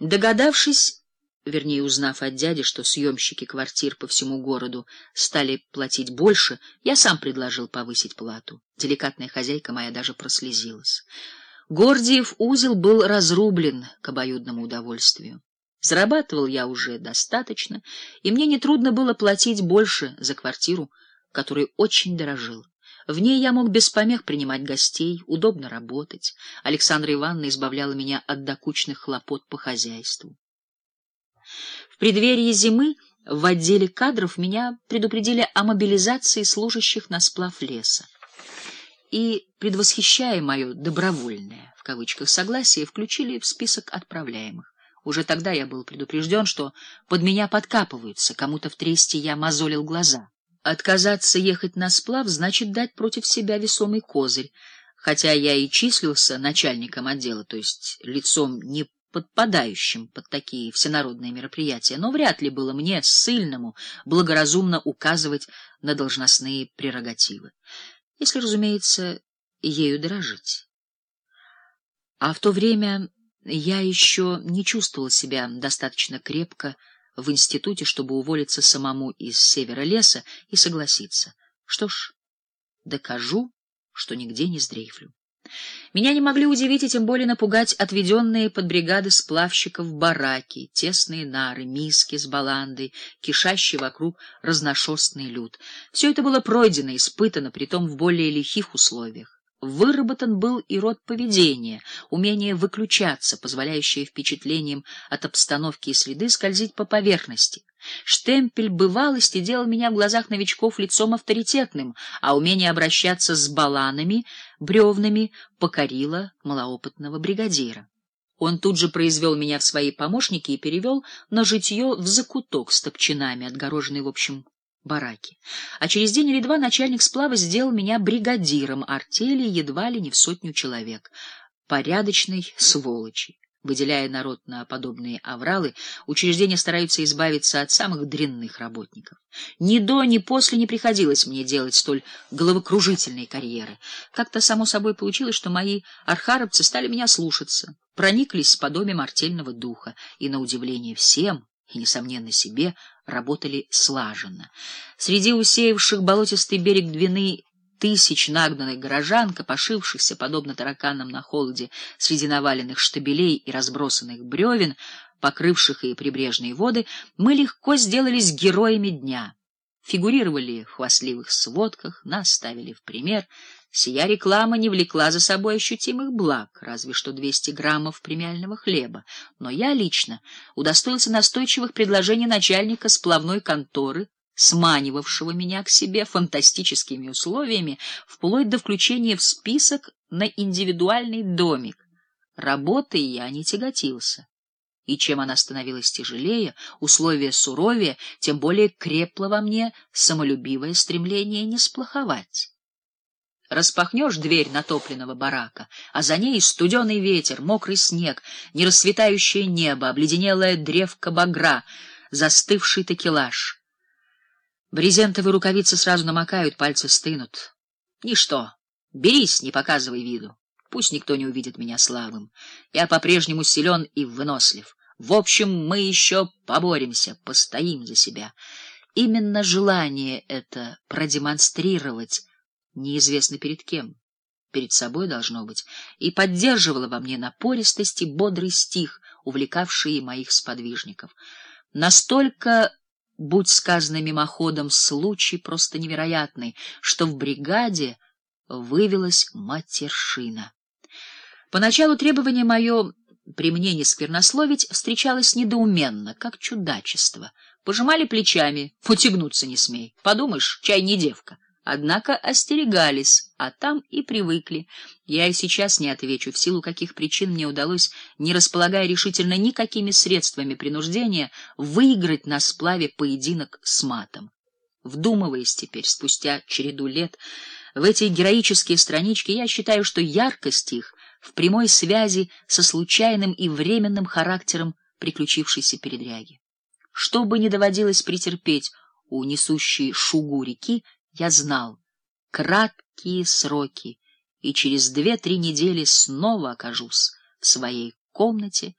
Догадавшись, вернее, узнав от дяди, что съемщики квартир по всему городу стали платить больше, я сам предложил повысить плату. Деликатная хозяйка моя даже прослезилась. Гордиев узел был разрублен к обоюдному удовольствию. Зарабатывал я уже достаточно, и мне нетрудно было платить больше за квартиру, которой очень дорожил. В ней я мог без помех принимать гостей, удобно работать. Александра Ивановна избавляла меня от докучных хлопот по хозяйству. В преддверии зимы в отделе кадров меня предупредили о мобилизации служащих на сплав леса. И, предвосхищая мое «добровольное» в кавычках согласие, включили в список отправляемых. Уже тогда я был предупрежден, что под меня подкапываются, кому-то в тресте я мозолил глаза. Отказаться ехать на сплав значит дать против себя весомый козырь, хотя я и числился начальником отдела, то есть лицом не подпадающим под такие всенародные мероприятия, но вряд ли было мне, ссыльному, благоразумно указывать на должностные прерогативы, если, разумеется, ею дорожить. А в то время я еще не чувствовала себя достаточно крепко, в институте, чтобы уволиться самому из севера леса и согласиться. Что ж, докажу, что нигде не сдрейфлю. Меня не могли удивить и тем более напугать отведенные под бригады сплавщиков бараки, тесные нары, миски с баландой, кишащий вокруг разношерстный люд. Все это было пройдено, испытано, притом в более лихих условиях. Выработан был и род поведения, умение выключаться, позволяющее впечатлениям от обстановки и среды скользить по поверхности. Штемпель бывалости делал меня в глазах новичков лицом авторитетным, а умение обращаться с баланами, бревнами, покорило малоопытного бригадира. Он тут же произвел меня в свои помощники и перевел на житье в закуток с топчинами, отгороженный, в общем, бараки. А через день или два начальник сплава сделал меня бригадиром артели едва ли не в сотню человек. Порядочной сволочи. Выделяя народ на подобные авралы, учреждения стараются избавиться от самых дрянных работников. Ни до, ни после не приходилось мне делать столь головокружительной карьеры. Как-то само собой получилось, что мои архаровцы стали меня слушаться, прониклись с подобием артельного духа, и, на удивление всем, и, несомненно, себе, работали слаженно. Среди усеявших болотистый берег Двины тысяч нагнанных горожан, копошившихся, подобно тараканам на холоде, среди наваленных штабелей и разбросанных бревен, покрывших и прибрежные воды, мы легко сделались героями дня. Фигурировали в хвастливых сводках, нас ставили в пример — Сия реклама не влекла за собой ощутимых благ, разве что 200 граммов премиального хлеба, но я лично удостоился настойчивых предложений начальника сплавной конторы, сманивавшего меня к себе фантастическими условиями, вплоть до включения в список на индивидуальный домик. Работой я не тяготился. И чем она становилась тяжелее, условия суровее, тем более крепло во мне самолюбивое стремление не сплоховать. Распахнешь дверь натопленного барака, а за ней студеный ветер, мокрый снег, нерасцветающее небо, обледенелая древка багра, застывший такелаж. Брезентовые рукавицы сразу намокают, пальцы стынут. Ничто, берись, не показывай виду. Пусть никто не увидит меня слабым. Я по-прежнему силен и вынослив. В общем, мы еще поборемся, постоим за себя. Именно желание это продемонстрировать неизвестно перед кем, перед собой должно быть, и поддерживала во мне напористость и бодрый стих, увлекавший моих сподвижников. Настолько, будь сказано мимоходом, случай просто невероятный, что в бригаде вывелась матершина. Поначалу требование мое при мне не сквернословить встречалось недоуменно, как чудачество. Пожимали плечами, потягнуться не смей. Подумаешь, чай не девка. Однако остерегались, а там и привыкли. Я и сейчас не отвечу, в силу каких причин мне удалось, не располагая решительно никакими средствами принуждения, выиграть на сплаве поединок с матом. Вдумываясь теперь, спустя череду лет, в эти героические странички, я считаю, что яркость их в прямой связи со случайным и временным характером приключившейся передряги. Что бы ни доводилось претерпеть у несущей шугу реки, я знал краткие сроки, и через две-три недели снова окажусь в своей комнате